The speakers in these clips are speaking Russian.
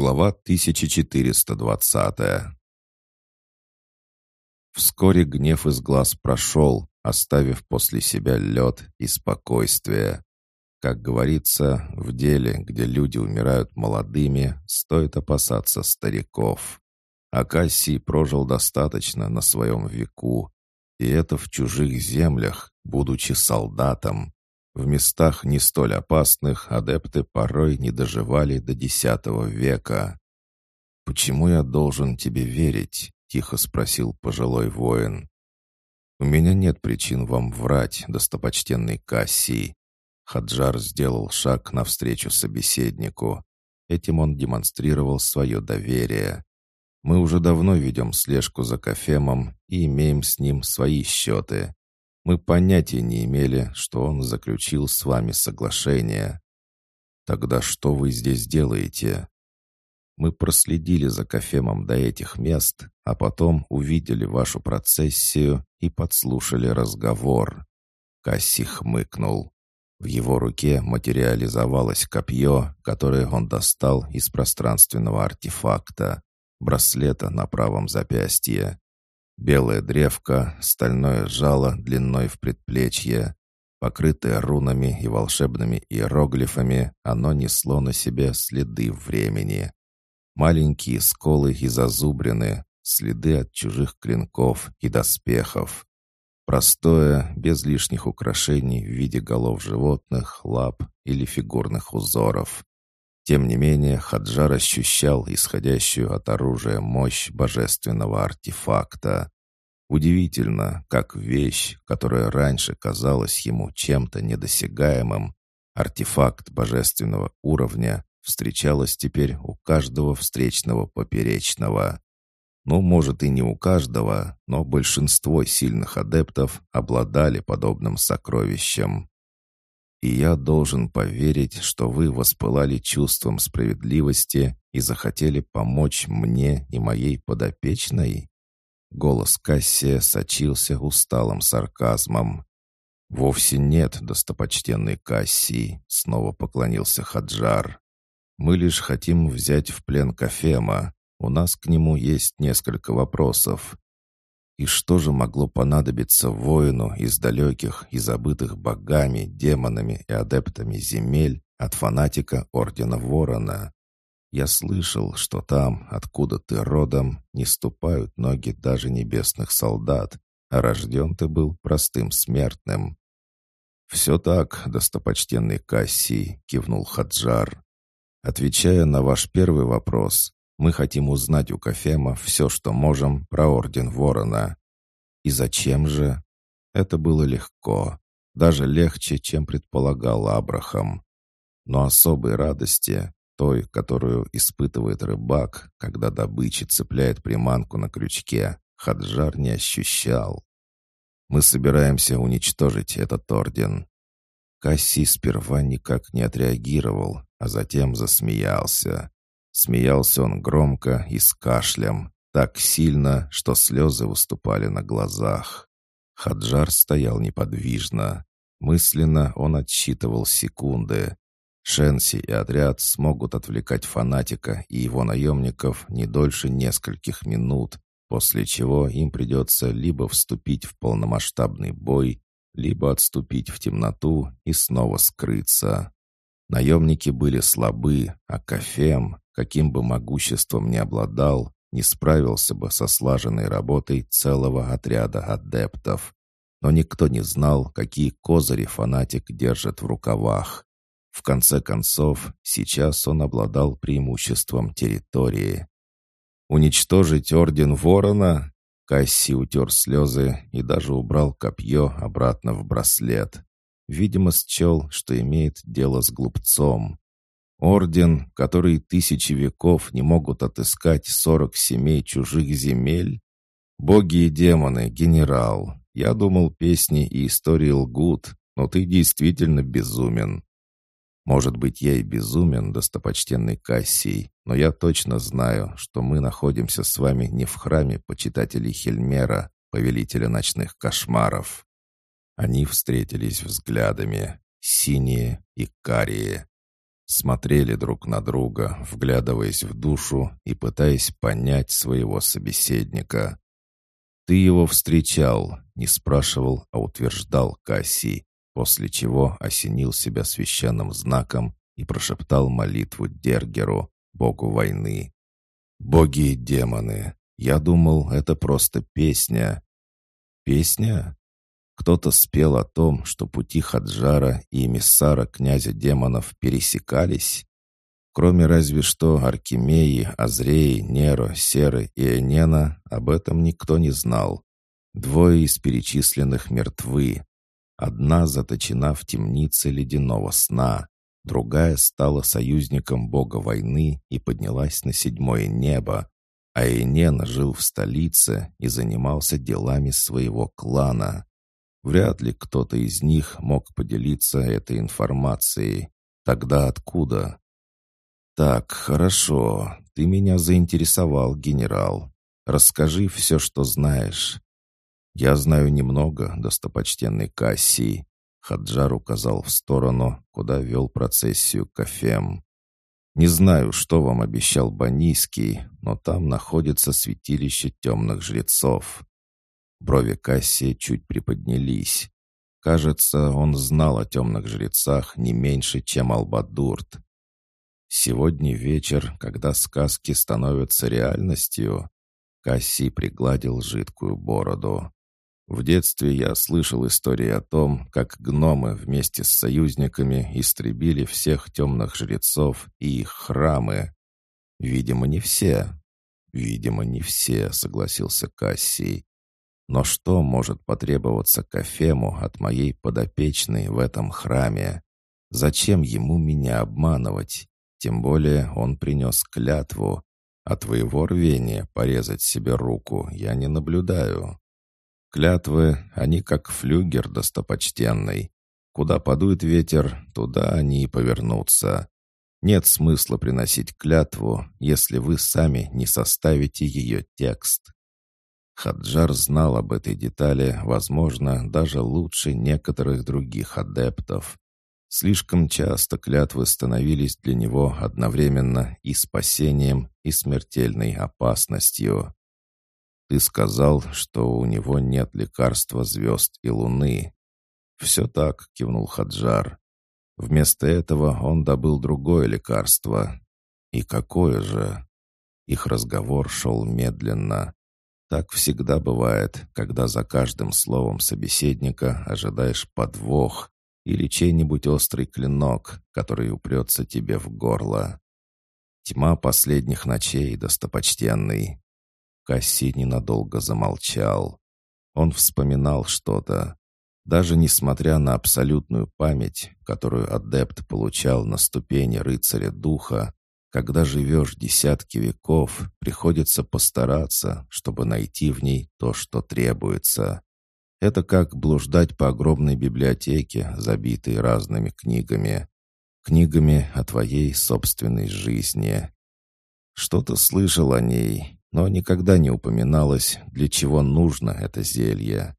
Глава 1420 Вскоре гнев из глаз прошел, оставив после себя лед и спокойствие. Как говорится, в деле, где люди умирают молодыми, стоит опасаться стариков. А Кассий прожил достаточно на своем веку, и это в чужих землях, будучи солдатом. В местах не столь опасных адепты порой не доживали до десятого века. «Почему я должен тебе верить?» — тихо спросил пожилой воин. «У меня нет причин вам врать, достопочтенный Кассий». Хаджар сделал шаг навстречу собеседнику. Этим он демонстрировал свое доверие. «Мы уже давно ведем слежку за Кафемом и имеем с ним свои счеты. Мы понятия не имели, что он заключил с вами соглашение. Тогда что вы здесь делаете? Мы проследили за Кофемом до этих мест, а потом увидели вашу процессию и подслушали разговор. Касси хмыкнул. В его руке материализовалось копье, которое он достал из пространственного артефакта, браслета на правом запястье. Белая древка, стальное жало длиной в предплечье. Покрытое рунами и волшебными иероглифами, оно несло на себе следы времени. Маленькие сколы и зазубрины, следы от чужих клинков и доспехов. Простое, без лишних украшений в виде голов животных, лап или фигурных узоров. Тем не менее, Хаджар ощущал исходящую от оружия мощь божественного артефакта. Удивительно, как вещь, которая раньше казалась ему чем-то недосягаемым, артефакт божественного уровня, встречалась теперь у каждого встречного поперечного. Ну, может и не у каждого, но большинство сильных адептов обладали подобным сокровищем. И я должен поверить, что вы воспылали чувством справедливости и захотели помочь мне и моей подопечной?» Голос Кассия сочился усталым сарказмом. «Вовсе нет, достопочтенный Кассий», — снова поклонился Хаджар. «Мы лишь хотим взять в плен Кафема. У нас к нему есть несколько вопросов. И что же могло понадобиться воину из далеких и забытых богами, демонами и адептами земель от фанатика Ордена Ворона? Я слышал, что там, откуда ты родом, не ступают ноги даже небесных солдат, а рожден ты был простым смертным. «Все так, достопочтенный Кассий», — кивнул Хаджар. «Отвечая на ваш первый вопрос, мы хотим узнать у Кафема все, что можем про Орден Ворона. И зачем же? Это было легко. Даже легче, чем предполагал Абрахам. Но особой радости, той, которую испытывает рыбак, когда добыча цепляет приманку на крючке, Хаджар не ощущал. Мы собираемся уничтожить этот орден. Касси сперва никак не отреагировал, а затем засмеялся. Смеялся он громко и с кашлем, так сильно, что слезы выступали на глазах. Хаджар стоял неподвижно. Мысленно он отсчитывал секунды. Шенси и отряд смогут отвлекать фанатика и его наемников не дольше нескольких минут, после чего им придется либо вступить в полномасштабный бой, либо отступить в темноту и снова скрыться. Наемники были слабы, а Кафем, каким бы могуществом ни обладал, не справился бы со слаженной работой целого отряда адептов. Но никто не знал, какие козыри фанатик держит в рукавах. В конце концов, сейчас он обладал преимуществом территории. «Уничтожить Орден Ворона?» Касси утер слезы и даже убрал копье обратно в браслет. Видимо, счел, что имеет дело с глупцом. Орден, который тысячи веков не могут отыскать сорок семей чужих земель? Боги и демоны, генерал. Я думал, песни и истории лгут, но ты действительно безумен. Может быть, я и безумен, достопочтенный Кассий, но я точно знаю, что мы находимся с вами не в храме почитателей Хельмера, повелителя ночных кошмаров. Они встретились взглядами, синие и карие. смотрели друг на друга, вглядываясь в душу и пытаясь понять своего собеседника. «Ты его встречал», — не спрашивал, а утверждал Кассий, после чего осенил себя священным знаком и прошептал молитву Дергеру, богу войны. «Боги и демоны, я думал, это просто песня». «Песня?» Кто-то спел о том, что пути Хаджара и эмиссара князя демонов пересекались. Кроме разве что Аркемии, Азреи, Неро, Серы и Энена, об этом никто не знал. Двое из перечисленных мертвы. Одна заточена в темнице ледяного сна, другая стала союзником бога войны и поднялась на седьмое небо, а Энен жил в столице и занимался делами своего клана. Вряд ли кто-то из них мог поделиться этой информацией. Тогда откуда? «Так, хорошо. Ты меня заинтересовал, генерал. Расскажи все, что знаешь». «Я знаю немного, достопочтенный Кассий», — Хаджар указал в сторону, куда вел процессию Кафем. «Не знаю, что вам обещал Банийский, но там находится святилище темных жрецов. Брови Кассия чуть приподнялись. Кажется, он знал о темных жрецах не меньше, чем Албадурт. Сегодня вечер, когда сказки становятся реальностью, Кассий пригладил жидкую бороду. В детстве я слышал истории о том, как гномы вместе с союзниками истребили всех темных жрецов и их храмы. Видимо, не все. Видимо, не все, согласился Кассий. Но что может потребоваться Кафему от моей подопечной в этом храме? Зачем ему меня обманывать? Тем более он принес клятву. А твоего рвения порезать себе руку я не наблюдаю. Клятвы, они как флюгер достопочтенный. Куда подует ветер, туда они и повернутся. Нет смысла приносить клятву, если вы сами не составите ее текст. Хаджар знал об этой детали, возможно, даже лучше некоторых других адептов. Слишком часто клятвы становились для него одновременно и спасением, и смертельной опасностью. «Ты сказал, что у него нет лекарства звезд и луны». «Все так», — кивнул Хаджар. Вместо этого он добыл другое лекарство. И какое же? Их разговор шел медленно. Так всегда бывает, когда за каждым словом собеседника ожидаешь подвох или чей-нибудь острый клинок, который упрется тебе в горло. Тьма последних ночей, достопочтенный. Касси ненадолго замолчал. Он вспоминал что-то. Даже несмотря на абсолютную память, которую адепт получал на ступени рыцаря духа, когда живешь десятки веков, приходится постараться, чтобы найти в ней то, что требуется. Это как блуждать по огромной библиотеке, забитой разными книгами. Книгами о твоей собственной жизни. Что-то слышал о ней, но никогда не упоминалось, для чего нужно это зелье.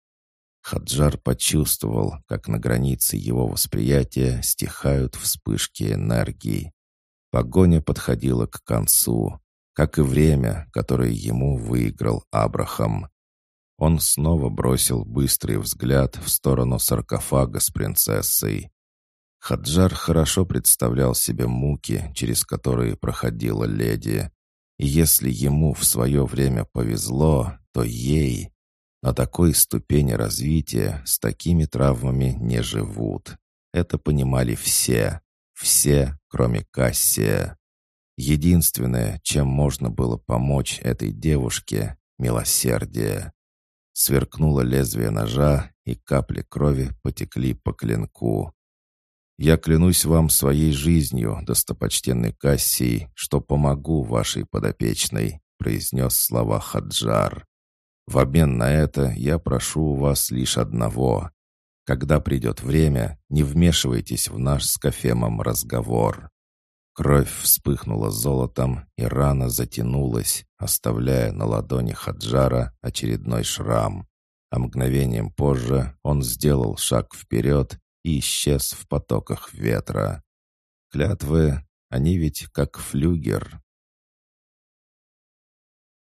Хаджар почувствовал, как на границе его восприятия стихают вспышки энергии. Погоня подходила к концу, как и время, которое ему выиграл Абрахам. Он снова бросил быстрый взгляд в сторону саркофага с принцессой. Хаджар хорошо представлял себе муки, через которые проходила леди. И если ему в свое время повезло, то ей... На такой ступени развития с такими травмами не живут. Это понимали все. Все, кроме Кассия. Единственное, чем можно было помочь этой девушке — милосердие. Сверкнуло лезвие ножа, и капли крови потекли по клинку. «Я клянусь вам своей жизнью, достопочтенный Кассий, что помогу вашей подопечной», — произнес слова Хаджар. «В обмен на это я прошу у вас лишь одного когда придет время, не вмешивайтесь в наш с Кофемом разговор». Кровь вспыхнула золотом, и рана затянулась, оставляя на ладони Хаджара очередной шрам. А мгновением позже он сделал шаг вперед и исчез в потоках ветра. Клятвы, они ведь как флюгер.